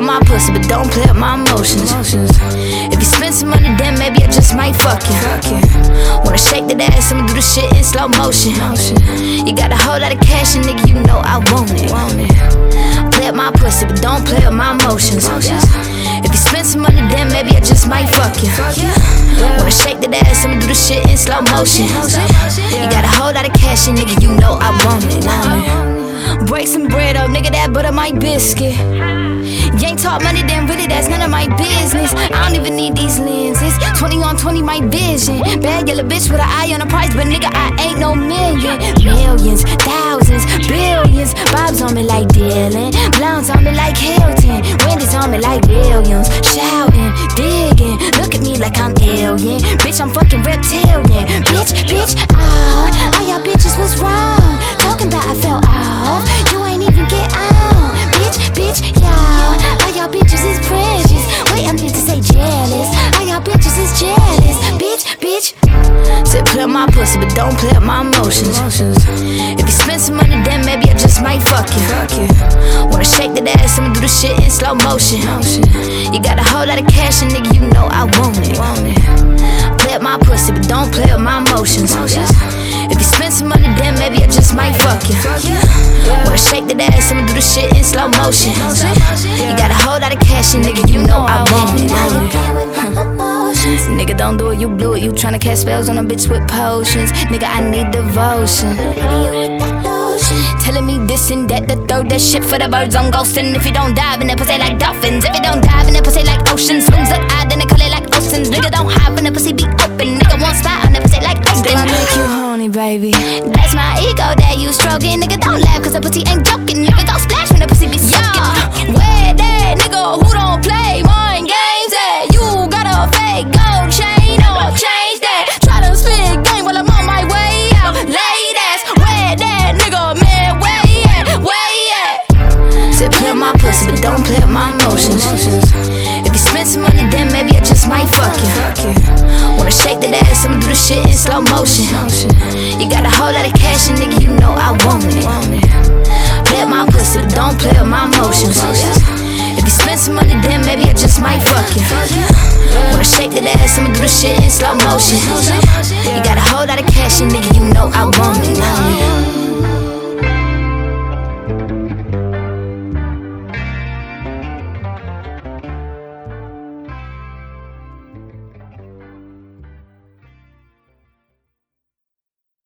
but don't play with my emotions. If you spend some money, then maybe I just might fuck you. Wanna shake that ass, I'ma do the shit in slow motion. You got a whole lot of cash, and nigga, you know I want it. Play with my pussy, but don't play with my emotions. If you spend some money, then maybe I just might fuck you. Wanna shake that ass, I'ma do the shit in slow motion. You got a whole lot of cash, and nigga, you know I want it. Break some bread up, nigga, that butter my biscuit. Ain't talk money, then really that's none of my business. I don't even need these lenses. 20 on 20, my vision. Bad yellow bitch with an eye on the price, but nigga, I ain't no million. Millions, thousands, billions. Bob's on me like Dylan. Blondes on me like Hilton. Wendy's on me like billions. Shouting, digging. Look at me like I'm alien. Bitch, I'm fucking reptilian. Bitch, bitch, ah. All y'all bitches was wrong. Pussy, but don't play with my emotions. If you spend some money, then maybe I just might fuck you. Wanna shake that ass, I'ma do the shit in slow motion. You got a whole lot of cash, and nigga, you know I want it. Play with my pussy, but don't play with my emotions. If you spend some money, then maybe I just might fuck you. Wanna shake that ass, I'ma do the shit in slow motion. You got a whole lot of cash, and nigga, you know I want it. Don't do it, you blew it. You tryna cast spells on a bitch with potions. Nigga, I need devotion. Telling me this and that, the third, that shit for the birds on ghosting. If you don't dive in that pussy like dolphins, if you don't dive in that pussy like oceans, swings look odd, then they call it like oceans. Nigga, don't hide when the pussy be open. Nigga, one spot on the pussy like Austin. Girl, I make you horny, baby. That's my ego that you stroking. Nigga, don't laugh, cause the pussy ain't don't play with my emotions. If you spend some money, then maybe I just might fuck you. Wanna shake that ass, I'ma do the shit in slow motion. You got a whole lot of cash, and nigga, you know I want it. Play with my pussy, but don't play with my emotions. If you spend some money, then maybe I just might fuck you. Wanna shake that ass, I'ma do the shit in slow motion. You got a whole lot of cash, and nigga, you know I want it.